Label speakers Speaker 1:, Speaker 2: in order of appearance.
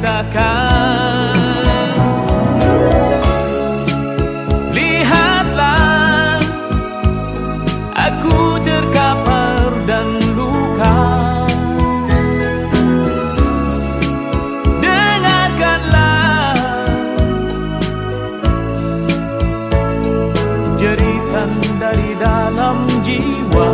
Speaker 1: patahkan. Lihatlah, aku terkapar dan luka. Dengarkanlah jeritan dari dalam jiwa.